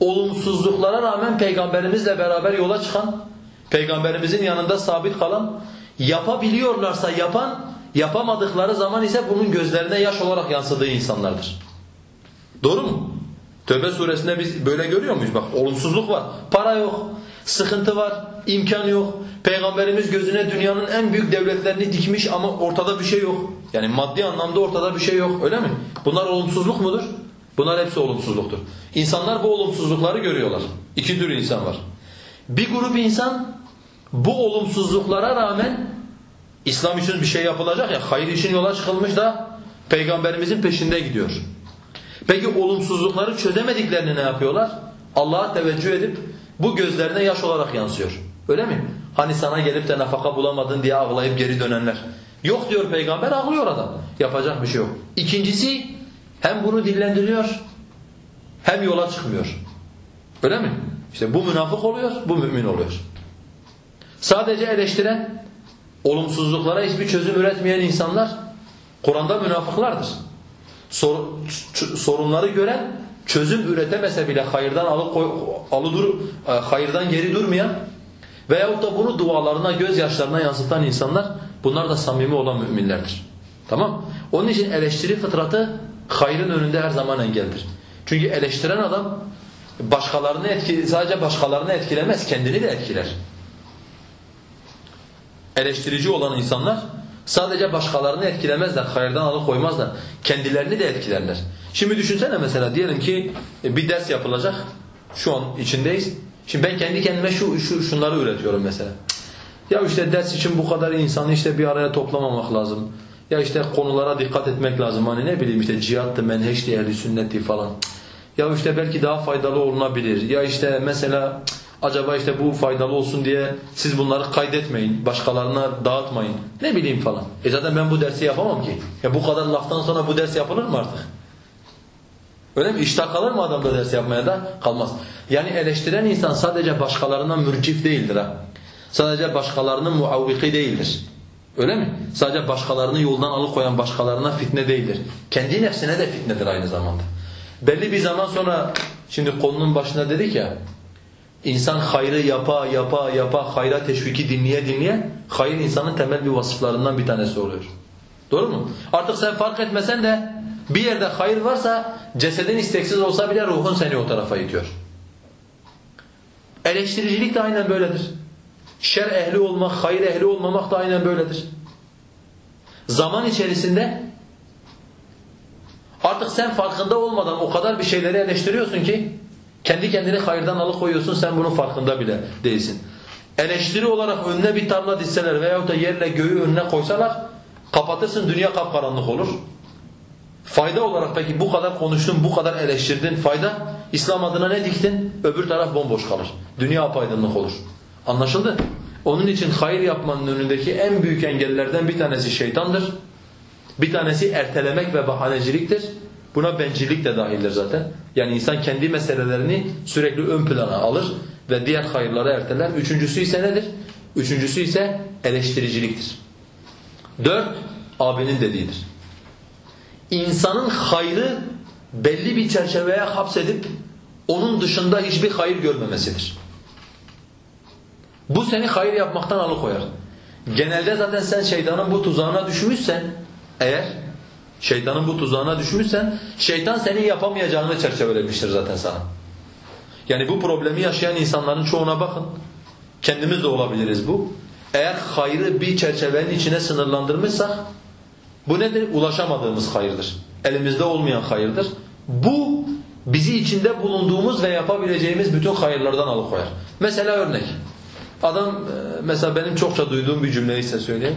olumsuzluklara rağmen peygamberimizle beraber yola çıkan, peygamberimizin yanında sabit kalan, yapabiliyorlarsa yapan, yapamadıkları zaman ise bunun gözlerine yaş olarak yansıdığı insanlardır. Doğru mu? Tövbe suresinde biz böyle görüyor muyuz? Bak olumsuzluk var. Para yok, sıkıntı var, imkan yok. Peygamberimiz gözüne dünyanın en büyük devletlerini dikmiş ama ortada bir şey yok. Yani maddi anlamda ortada bir şey yok öyle mi? Bunlar olumsuzluk mudur? Bunlar hepsi olumsuzluktur. İnsanlar bu olumsuzlukları görüyorlar. İki tür insan var. Bir grup insan bu olumsuzluklara rağmen İslam için bir şey yapılacak ya hayır için yola çıkılmış da peygamberimizin peşinde gidiyor. Peki olumsuzlukları çözemediklerini ne yapıyorlar? Allah'a teveccüh edip bu gözlerine yaş olarak yansıyor. Öyle mi? Hani sana gelip de nafaka bulamadın diye ağlayıp geri dönenler. Yok diyor peygamber ağlıyor adam. Yapacak bir şey yok. İkincisi hem bunu dillendiriyor hem yola çıkmıyor. Öyle mi? İşte bu münafık oluyor, bu mümin oluyor. Sadece eleştiren, olumsuzluklara hiçbir çözüm üretmeyen insanlar Kur'an'da münafıklardır. Sor, sorunları gören, çözüm üretemese bile hayırdan alıkoy, alıdur, e, hayırdan geri durmayan veyahut da bunu dualarına, gözyaşlarına yansıtan insanlar bunlar da samimi olan müminlerdir. Tamam? Onun için eleştiri fıtratı hayrın önünde her zaman engeldir. Çünkü eleştiren adam başkalarını etki, sadece başkalarını etkilemez, kendini de etkiler. Eleştirici olan insanlar sadece başkalarını etkilemezler, hayırdan alıkoymazlar. Kendilerini de etkilerler. Şimdi düşünsene mesela diyelim ki e, bir ders yapılacak. Şu an içindeyiz. Şimdi ben kendi kendime şu, şu şunları üretiyorum mesela. Ya işte ders için bu kadar insanı işte bir araya toplamamak lazım. Ya işte konulara dikkat etmek lazım. Hani ne bileyim işte cihattı, menheçti, ehli sünnetti falan. Ya işte belki daha faydalı olunabilir. Ya işte mesela acaba işte bu faydalı olsun diye siz bunları kaydetmeyin, başkalarına dağıtmayın. Ne bileyim falan. E zaten ben bu dersi yapamam ki. Ya bu kadar laftan sonra bu ders yapılır mı artık? Öyle mi? İştah kalır mı adamda ders yapmaya da? Kalmaz. Yani eleştiren insan sadece başkalarına mürcif değildir ha. Sadece başkalarının muavviki değildir. Öyle mi? Sadece başkalarını yoldan alıkoyan başkalarına fitne değildir. Kendi nefsine de fitnedir aynı zamanda. Belli bir zaman sonra şimdi konunun başında dedik ya insan hayrı yapa yapa yapa hayra teşviki dinleye dinleye hayır insanın temel bir vasıflarından bir tanesi oluyor. Doğru mu? Artık sen fark etmesen de bir yerde hayır varsa cesedin isteksiz olsa bile ruhun seni o tarafa itiyor. Eleştiricilik de aynen böyledir. Şer ehli olmak, hayır ehli olmamak da aynen böyledir. Zaman içerisinde artık sen farkında olmadan o kadar bir şeyleri eleştiriyorsun ki kendi kendini hayırdan alıkoyuyorsun sen bunun farkında bile değilsin. Eleştiri olarak önüne bir tarla dizseler veyahut da yerle göğü önüne koysalar kapatırsın dünya kapkaranlık olur. Fayda olarak peki bu kadar konuştun, bu kadar eleştirdin fayda İslam adına ne diktin? Öbür taraf bomboş kalır. Dünya apaydınlık olur. Anlaşıldı? Onun için hayır yapmanın önündeki en büyük engellerden bir tanesi şeytandır. Bir tanesi ertelemek ve bahaneciliktir. Buna bencillik de dahildir zaten. Yani insan kendi meselelerini sürekli ön plana alır ve diğer hayırları erteler. Üçüncüsü ise nedir? Üçüncüsü ise eleştiriciliktir. Dört, abinin dediğidir. İnsanın hayrı belli bir çerçeveye hapsedip onun dışında hiçbir hayır görmemesidir. Bu seni hayır yapmaktan alıkoyar. Genelde zaten sen şeytanın bu tuzağına düşmüşsen eğer şeytanın bu tuzağına düşmüşsen şeytan senin yapamayacağını çerçevelemiştir zaten sana. Yani bu problemi yaşayan insanların çoğuna bakın. Kendimiz de olabiliriz bu. Eğer hayrı bir çerçevenin içine sınırlandırmışsak bu nedir? Ulaşamadığımız hayırdır. Elimizde olmayan hayırdır. Bu bizi içinde bulunduğumuz ve yapabileceğimiz bütün hayırlardan alıkoyar. Mesela örnek. Adam e, mesela benim çokça duyduğum bir cümleyi size söyleyeyim.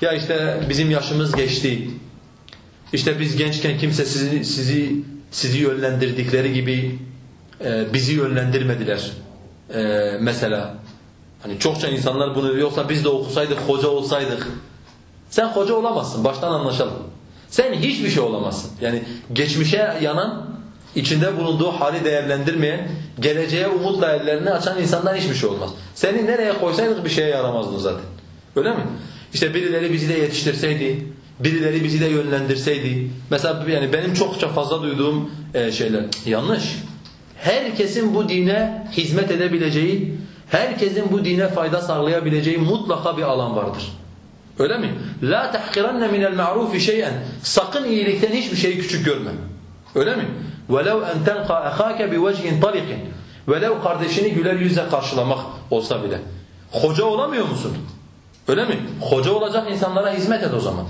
Ya işte bizim yaşımız geçti. İşte biz gençken kimse sizi, sizi sizi yönlendirdikleri gibi e, bizi yönlendirmediler. E, mesela hani çokça insanlar bunu yoksa biz de okusaydık, hoca olsaydık. Sen hoca olamazsın, baştan anlaşalım. Sen hiçbir şey olamazsın. Yani geçmişe yanan, içinde bulunduğu hali değerlendirmeyen, geleceğe umutla ellerini açan insandan hiçbir şey olmaz. Seni nereye koysaydık bir şeye yaramazdın zaten. Öyle mi? İşte birileri bizi de yetiştirseydi, birileri bizi de yönlendirseydi. Mesela yani benim çokça fazla duyduğum e, şeyler yanlış. Herkesin bu dine hizmet edebileceği, herkesin bu dine fayda sağlayabileceği mutlaka bir alan vardır. Öyle mi? La tahqiranna minel ma'rufi şey'en. Sakın iyilikten hiçbir şeyi küçük görme. Öyle mi? وَلَوْ اَنْ تَلْقَى اَخَاكَ بِوَجْهٍ طَلِقٍ Velev kardeşini güler yüzle karşılamak olsa bile. Hoca olamıyor musun? Öyle mi? Hoca olacak insanlara hizmet et o zaman.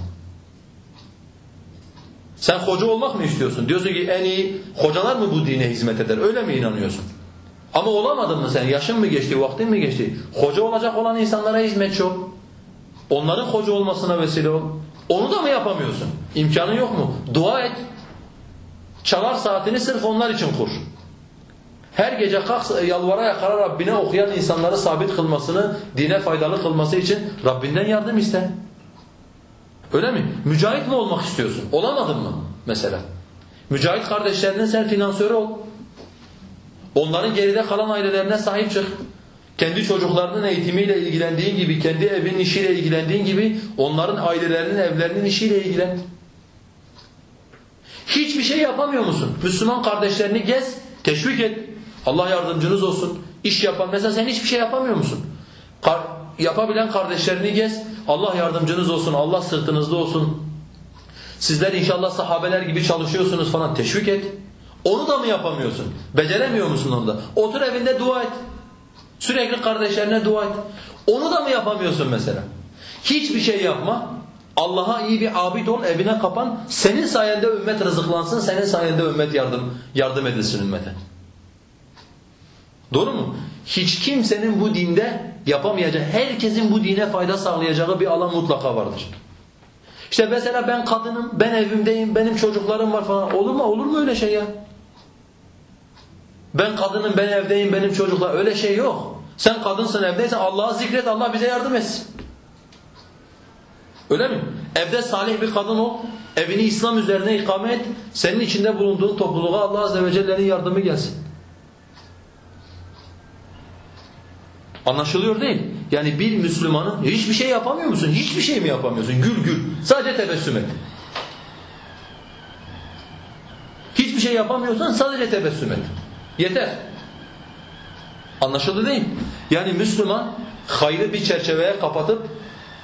Sen hoca olmak mı istiyorsun? Diyorsun ki en iyi hocalar mı bu dine hizmet eder? Öyle mi inanıyorsun? Ama olamadın mı sen? Yaşın mı geçti? Vaktin mi geçti? Hoca olacak olan insanlara hizmetçi ol. Onların hoca olmasına vesile ol. Onu da mı yapamıyorsun? İmkanın yok mu? Dua et. Çalar saatini sırf onlar için kur. Her gece kalk yalvara yakara Rabbine okuyan insanları sabit kılmasını, dine faydalı kılması için Rabbinden yardım iste. Öyle mi? Mücahit mi olmak istiyorsun? Olamadın mı mesela? Mücahit kardeşlerinin sen finansörü ol. Onların geride kalan ailelerine sahip çık. Kendi çocuklarının eğitimiyle ilgilendiğin gibi, kendi evinin işiyle ilgilendiğin gibi onların ailelerinin, evlerinin işiyle ilgilen. Hiçbir şey yapamıyor musun? Müslüman kardeşlerini gez, teşvik et. Allah yardımcınız olsun. İş yapan. Mesela sen hiçbir şey yapamıyor musun? Yapabilen kardeşlerini gez. Allah yardımcınız olsun. Allah sırtınızda olsun. Sizler inşallah sahabeler gibi çalışıyorsunuz falan. Teşvik et. Onu da mı yapamıyorsun? Beceremiyor musun onda? Otur evinde dua et. Sürekli kardeşlerine dua et. Onu da mı yapamıyorsun mesela? Hiçbir şey yapma. Allah'a iyi bir abid ol, evine kapan. Senin sayende ümmet rızıklansın, senin sayende ümmet yardım yardım edilsin ümmete. Doğru mu? Hiç kimsenin bu dinde yapamayacağı, herkesin bu dine fayda sağlayacağı bir alan mutlaka vardır. İşte mesela ben kadınım, ben evimdeyim, benim çocuklarım var falan. Olur mu? Olur mu öyle şey ya? Ben kadınım, ben evdeyim, benim çocuklar. Öyle şey yok. Sen kadınsın, evdeysen Allah'a zikret, Allah bize yardım etsin. Öyle mi? Evde salih bir kadın ol, evini İslam üzerine ikame et, senin içinde bulunduğun topluluğa Allah Azze ve Celle'nin yardımı gelsin. Anlaşılıyor değil. Yani bir Müslümanın hiçbir şey yapamıyor musun? Hiçbir şey mi yapamıyorsun? Gül gül. Sadece tebessüm et. Hiçbir şey yapamıyorsan sadece tebessüm et. Yeter. Anlaşıldı değil. Yani Müslüman hayrı bir çerçeveye kapatıp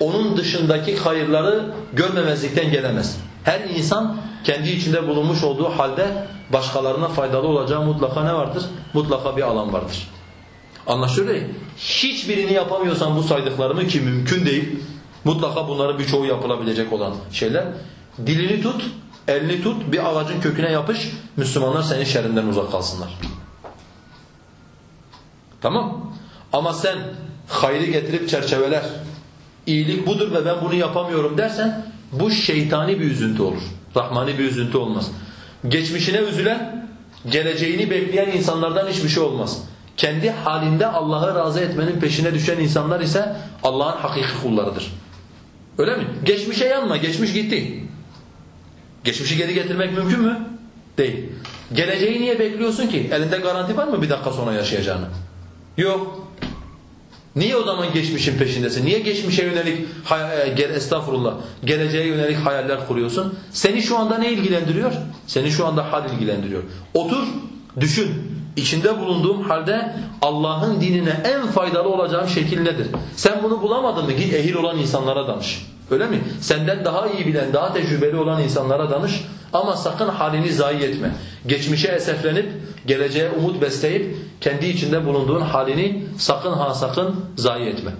onun dışındaki hayırları görmemezlikten gelemez. Her insan kendi içinde bulunmuş olduğu halde başkalarına faydalı olacağı mutlaka ne vardır? Mutlaka bir alan vardır. Anlaşılıyor değil. Hiçbirini yapamıyorsan bu saydıklarımı ki mümkün değil. Mutlaka bunların birçoğu yapılabilecek olan şeyler. Dilini tut, elini tut, bir ağacın köküne yapış. Müslümanlar senin şerrinden uzak kalsınlar. Tamam Ama sen hayrı getirip çerçeveler, iyilik budur ve ben bunu yapamıyorum dersen bu şeytani bir üzüntü olur. Rahmani bir üzüntü olmaz. Geçmişine üzülen, geleceğini bekleyen insanlardan hiçbir şey olmaz. Kendi halinde Allah'ı razı etmenin peşine düşen insanlar ise Allah'ın hakiki kullarıdır. Öyle mi? Geçmişe yanma, geçmiş gitti. Geçmişi geri getirmek mümkün mü? Değil. Geleceği niye bekliyorsun ki? Elinde garanti var mı bir dakika sonra yaşayacağını? Yok. Niye o zaman geçmişin peşindesin? Niye geçmişe yönelik, e, estağfurullah, geleceğe yönelik hayaller kuruyorsun? Seni şu anda ne ilgilendiriyor? Seni şu anda hal ilgilendiriyor. Otur, düşün. İçinde bulunduğum halde Allah'ın dinine en faydalı olacağım şekil nedir? Sen bunu bulamadın mı? Git ehil olan insanlara danış. Öyle mi? Senden daha iyi bilen, daha tecrübeli olan insanlara danış. Ama sakın halini zayi etme. Geçmişe eseflenip, geleceğe umut besleyip, kendi içinde bulunduğun halini sakın ha sakın zayi etme.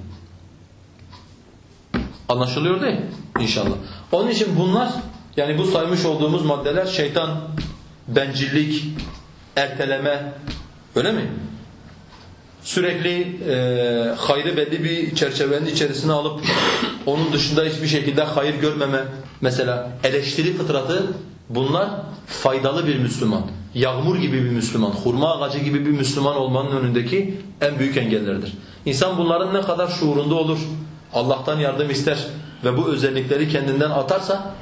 Anlaşılıyor değil İnşallah. Onun için bunlar, yani bu saymış olduğumuz maddeler şeytan, bencillik, erteleme, öyle mi? Sürekli e, hayrı belli bir çerçevenin içerisine alıp onun dışında hiçbir şekilde hayır görmeme, mesela eleştiri fıtratı Bunlar faydalı bir Müslüman, yağmur gibi bir Müslüman, hurma ağacı gibi bir Müslüman olmanın önündeki en büyük engellerdir. İnsan bunların ne kadar şuurunda olur, Allah'tan yardım ister ve bu özellikleri kendinden atarsa,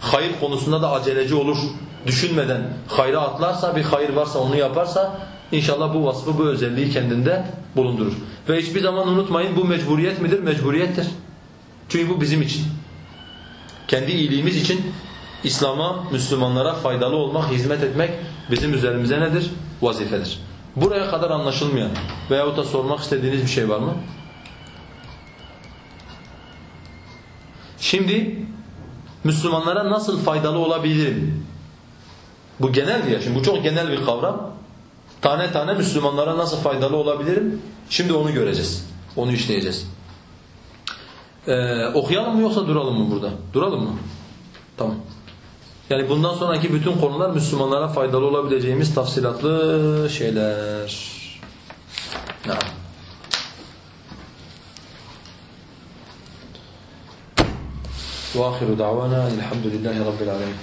hayır konusunda da aceleci olur, düşünmeden hayra atlarsa, bir hayır varsa onu yaparsa, inşallah bu vasfı, bu özelliği kendinde bulundurur. Ve hiçbir zaman unutmayın bu mecburiyet midir? Mecburiyettir. Çünkü bu bizim için. Kendi iyiliğimiz için İslam'a, Müslümanlara faydalı olmak, hizmet etmek bizim üzerimize nedir? Vazifedir. Buraya kadar anlaşılmayan veyahut da sormak istediğiniz bir şey var mı? Şimdi Müslümanlara nasıl faydalı olabilirim? Bu genel ya, şimdi bu çok genel bir kavram. Tane tane Müslümanlara nasıl faydalı olabilirim? Şimdi onu göreceğiz. Onu işleyeceğiz. Ee, okuyalım mı yoksa duralım mı burada? Duralım mı? Tamam. Yani bundan sonraki bütün konular Müslümanlara faydalı olabileceğimiz tafsilatlı şeyler. Naam. وآخر دعوانا الحمد لله رب العالمين